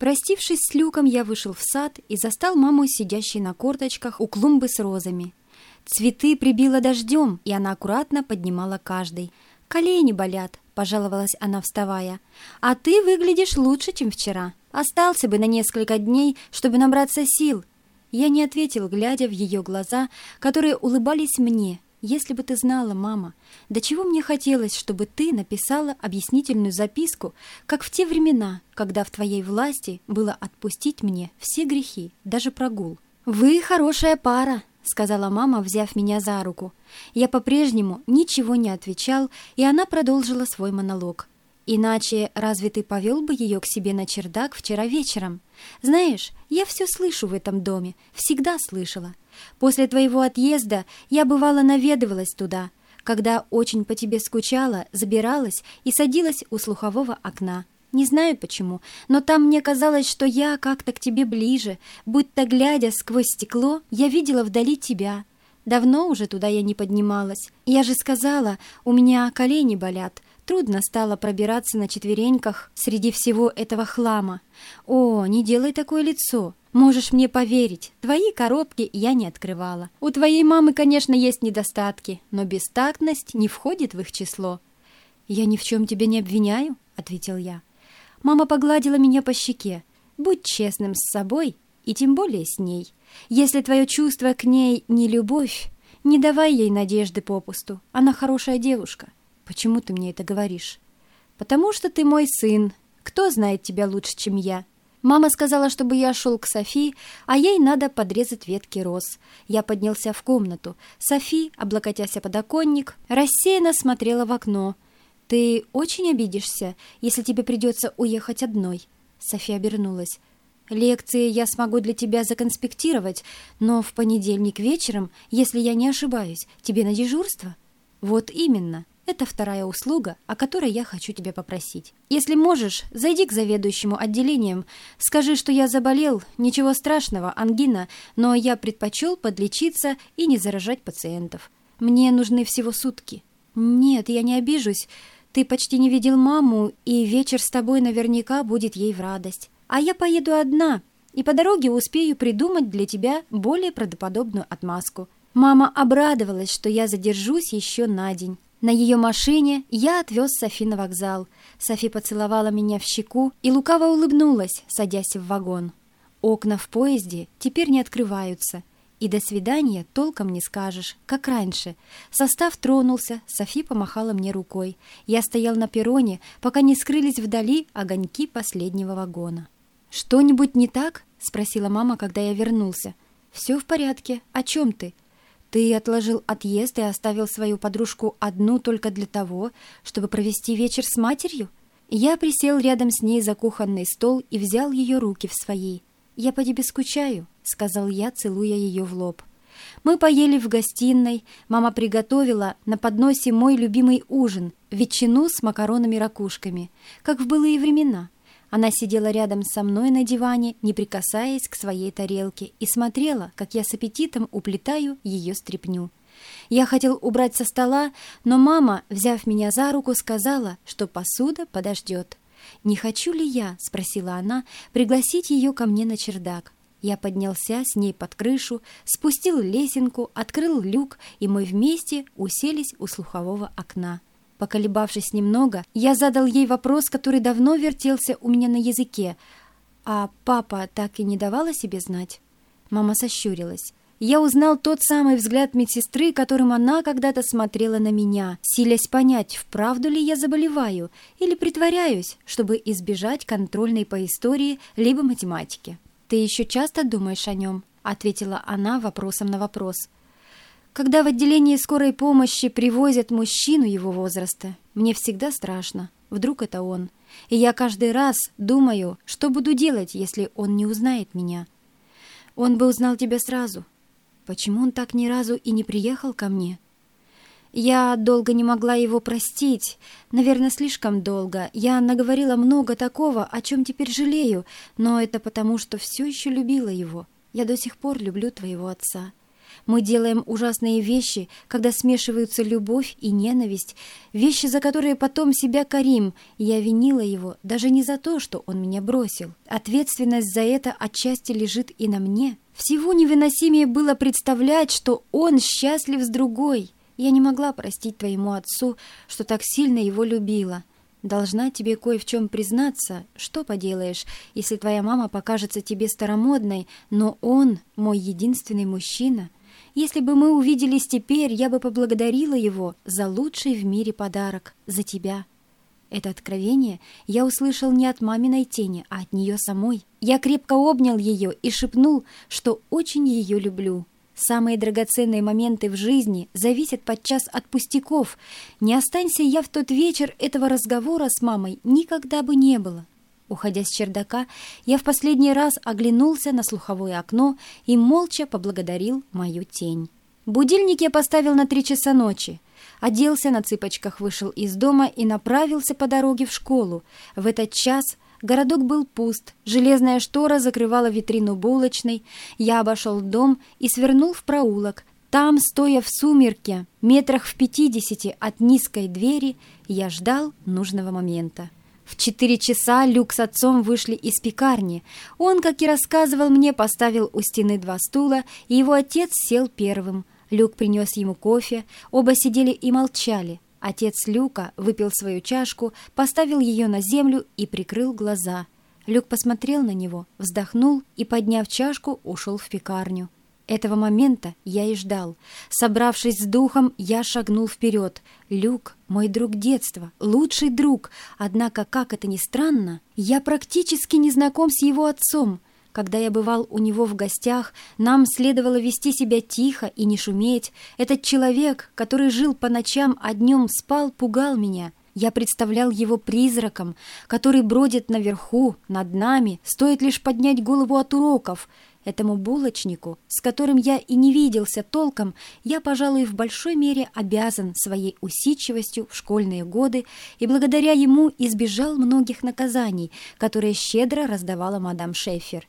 Простившись с Люком, я вышел в сад и застал маму, сидящей на корточках у клумбы с розами. Цветы прибило дождем, и она аккуратно поднимала каждый. «Колени болят», — пожаловалась она, вставая. «А ты выглядишь лучше, чем вчера. Остался бы на несколько дней, чтобы набраться сил». Я не ответил, глядя в ее глаза, которые улыбались мне. «Если бы ты знала, мама, до чего мне хотелось, чтобы ты написала объяснительную записку, как в те времена, когда в твоей власти было отпустить мне все грехи, даже прогул». «Вы хорошая пара», — сказала мама, взяв меня за руку. Я по-прежнему ничего не отвечал, и она продолжила свой монолог. «Иначе разве ты повел бы ее к себе на чердак вчера вечером? Знаешь, я все слышу в этом доме, всегда слышала. После твоего отъезда я бывало наведывалась туда, когда очень по тебе скучала, забиралась и садилась у слухового окна. Не знаю почему, но там мне казалось, что я как-то к тебе ближе, будто глядя сквозь стекло, я видела вдали тебя. Давно уже туда я не поднималась. Я же сказала, у меня колени болят. Трудно стало пробираться на четвереньках среди всего этого хлама. О, не делай такое лицо. Можешь мне поверить, твои коробки я не открывала. У твоей мамы, конечно, есть недостатки, но бестактность не входит в их число. «Я ни в чем тебя не обвиняю», — ответил я. Мама погладила меня по щеке. Будь честным с собой и тем более с ней. Если твое чувство к ней не любовь, не давай ей надежды попусту. Она хорошая девушка. Почему ты мне это говоришь? Потому что ты мой сын. Кто знает тебя лучше, чем я? Мама сказала, чтобы я шел к Софи, а ей надо подрезать ветки роз. Я поднялся в комнату. Софи, облокотясь о подоконник, рассеянно смотрела в окно — «Ты очень обидишься, если тебе придется уехать одной?» София обернулась. «Лекции я смогу для тебя законспектировать, но в понедельник вечером, если я не ошибаюсь, тебе на дежурство?» «Вот именно. Это вторая услуга, о которой я хочу тебя попросить. Если можешь, зайди к заведующему отделением, скажи, что я заболел, ничего страшного, ангина, но я предпочел подлечиться и не заражать пациентов. Мне нужны всего сутки». «Нет, я не обижусь. Ты почти не видел маму, и вечер с тобой наверняка будет ей в радость. А я поеду одна, и по дороге успею придумать для тебя более правдоподобную отмазку. Мама обрадовалась, что я задержусь еще на день. На ее машине я отвез Софи на вокзал. Софи поцеловала меня в щеку и лукаво улыбнулась, садясь в вагон. Окна в поезде теперь не открываются, и до свидания толком не скажешь, как раньше. Состав тронулся, Софи помахала мне рукой. Я стоял на перроне, пока не скрылись вдали огоньки последнего вагона. «Что-нибудь не так?» — спросила мама, когда я вернулся. «Все в порядке. О чем ты?» «Ты отложил отъезд и оставил свою подружку одну только для того, чтобы провести вечер с матерью?» Я присел рядом с ней за кухонный стол и взял ее руки в свои. «Я по тебе скучаю», — сказал я, целуя ее в лоб. Мы поели в гостиной, мама приготовила на подносе мой любимый ужин — ветчину с макаронами-ракушками, как в былые времена. Она сидела рядом со мной на диване, не прикасаясь к своей тарелке, и смотрела, как я с аппетитом уплетаю ее стряпню. Я хотел убрать со стола, но мама, взяв меня за руку, сказала, что посуда подождет. «Не хочу ли я?» — спросила она, — «пригласить ее ко мне на чердак». Я поднялся с ней под крышу, спустил лесенку, открыл люк, и мы вместе уселись у слухового окна. Поколебавшись немного, я задал ей вопрос, который давно вертелся у меня на языке. «А папа так и не давал себе знать?» Мама сощурилась. Я узнал тот самый взгляд медсестры, которым она когда-то смотрела на меня, силясь понять, вправду ли я заболеваю или притворяюсь, чтобы избежать контрольной по истории либо математике. «Ты еще часто думаешь о нем?» — ответила она вопросом на вопрос. «Когда в отделении скорой помощи привозят мужчину его возраста, мне всегда страшно. Вдруг это он. И я каждый раз думаю, что буду делать, если он не узнает меня. Он бы узнал тебя сразу. Почему он так ни разу и не приехал ко мне?» Я долго не могла его простить, наверное, слишком долго. Я наговорила много такого, о чем теперь жалею, но это потому, что все еще любила его. Я до сих пор люблю твоего отца. Мы делаем ужасные вещи, когда смешиваются любовь и ненависть, вещи, за которые потом себя корим. Я винила его даже не за то, что он меня бросил. Ответственность за это отчасти лежит и на мне. Всего невыносимее было представлять, что он счастлив с другой. Я не могла простить твоему отцу, что так сильно его любила. Должна тебе кое в чем признаться, что поделаешь, если твоя мама покажется тебе старомодной, но он мой единственный мужчина. Если бы мы увиделись теперь, я бы поблагодарила его за лучший в мире подарок, за тебя. Это откровение я услышал не от маминой тени, а от нее самой. Я крепко обнял ее и шепнул, что очень ее люблю. Самые драгоценные моменты в жизни зависят подчас от пустяков. Не останься я в тот вечер, этого разговора с мамой никогда бы не было. Уходя с чердака, я в последний раз оглянулся на слуховое окно и молча поблагодарил мою тень. Будильник я поставил на три часа ночи. Оделся на цыпочках, вышел из дома и направился по дороге в школу. В этот час Городок был пуст, железная штора закрывала витрину булочной. Я обошел дом и свернул в проулок. Там, стоя в сумерке, метрах в пятидесяти от низкой двери, я ждал нужного момента. В четыре часа Люк с отцом вышли из пекарни. Он, как и рассказывал мне, поставил у стены два стула, и его отец сел первым. Люк принес ему кофе, оба сидели и молчали. Отец Люка выпил свою чашку, поставил ее на землю и прикрыл глаза. Люк посмотрел на него, вздохнул и, подняв чашку, ушел в пекарню. Этого момента я и ждал. Собравшись с духом, я шагнул вперед. Люк — мой друг детства, лучший друг. Однако, как это ни странно, я практически не знаком с его отцом — когда я бывал у него в гостях, нам следовало вести себя тихо и не шуметь. Этот человек, который жил по ночам, а днем спал, пугал меня. Я представлял его призраком, который бродит наверху, над нами, стоит лишь поднять голову от уроков. Этому булочнику, с которым я и не виделся толком, я, пожалуй, в большой мере обязан своей усидчивостью в школьные годы и благодаря ему избежал многих наказаний, которые щедро раздавала мадам Шефер.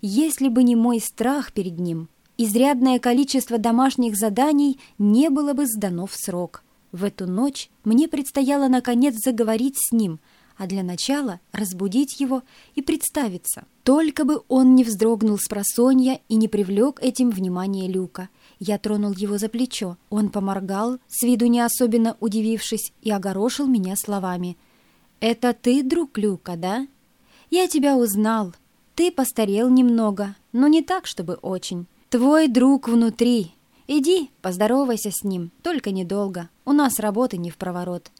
Если бы не мой страх перед ним, изрядное количество домашних заданий не было бы сдано в срок. В эту ночь мне предстояло, наконец, заговорить с ним, а для начала разбудить его и представиться. Только бы он не вздрогнул с просонья и не привлек этим внимание Люка. Я тронул его за плечо. Он поморгал, с виду не особенно удивившись, и огорошил меня словами. «Это ты, друг Люка, да? Я тебя узнал. Ты постарел немного, но не так, чтобы очень. Твой друг внутри. Иди, поздоровайся с ним, только недолго. У нас работы не в проворот».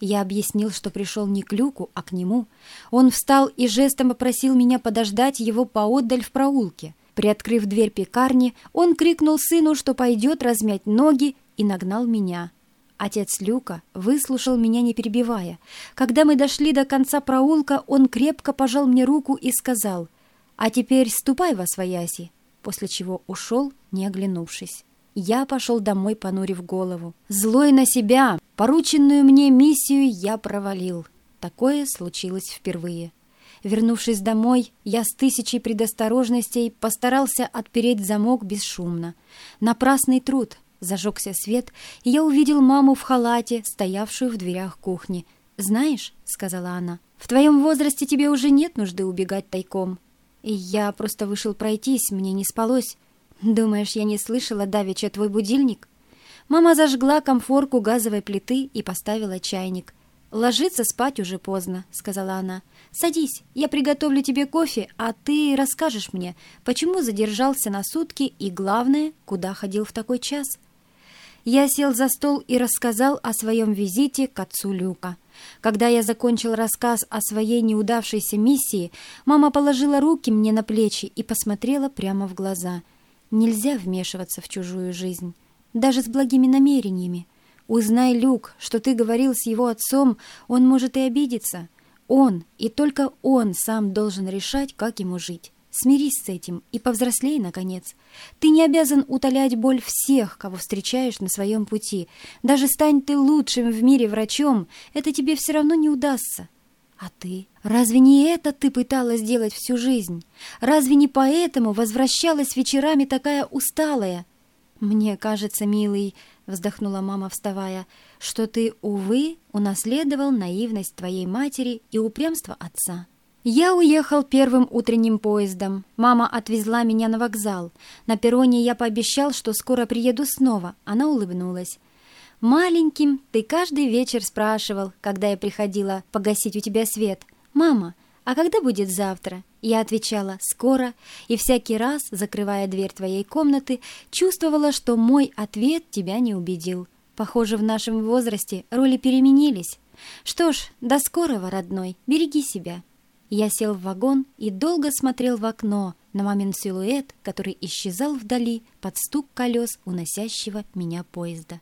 Я объяснил, что пришел не к Люку, а к нему. Он встал и жестом попросил меня подождать его поотдаль в проулке. Приоткрыв дверь пекарни, он крикнул сыну, что пойдет размять ноги, и нагнал меня. Отец Люка выслушал меня, не перебивая. Когда мы дошли до конца проулка, он крепко пожал мне руку и сказал — а теперь ступай во свояси, после чего ушел, не оглянувшись. Я пошел домой, понурив голову. Злой на себя, порученную мне миссию я провалил. Такое случилось впервые. Вернувшись домой, я с тысячей предосторожностей постарался отпереть замок бесшумно. Напрасный труд. Зажегся свет, и я увидел маму в халате, стоявшую в дверях кухни. «Знаешь», — сказала она, — «в твоем возрасте тебе уже нет нужды убегать тайком. «Я просто вышел пройтись, мне не спалось. Думаешь, я не слышала давеча твой будильник?» Мама зажгла комфорку газовой плиты и поставила чайник. «Ложиться спать уже поздно», — сказала она. «Садись, я приготовлю тебе кофе, а ты расскажешь мне, почему задержался на сутки и, главное, куда ходил в такой час». Я сел за стол и рассказал о своем визите к отцу Люка. Когда я закончил рассказ о своей неудавшейся миссии, мама положила руки мне на плечи и посмотрела прямо в глаза. Нельзя вмешиваться в чужую жизнь, даже с благими намерениями. Узнай, Люк, что ты говорил с его отцом, он может и обидеться. Он, и только он сам должен решать, как ему жить. Смирись с этим и повзрослей, наконец. Ты не обязан утолять боль всех, кого встречаешь на своем пути. Даже стань ты лучшим в мире врачом, это тебе все равно не удастся. А ты? Разве не это ты пыталась делать всю жизнь? Разве не поэтому возвращалась вечерами такая усталая? «Мне кажется, милый», — вздохнула мама, вставая, «что ты, увы, унаследовал наивность твоей матери и упрямство отца». Я уехал первым утренним поездом. Мама отвезла меня на вокзал. На перроне я пообещал, что скоро приеду снова. Она улыбнулась. «Маленьким ты каждый вечер спрашивал, когда я приходила погасить у тебя свет. Мама, а когда будет завтра?» Я отвечала «скоро», и всякий раз, закрывая дверь твоей комнаты, чувствовала, что мой ответ тебя не убедил. Похоже, в нашем возрасте роли переменились. Что ж, до скорого, родной, береги себя. Я сел в вагон и долго смотрел в окно на мамин силуэт, который исчезал вдали под стук колес уносящего меня поезда.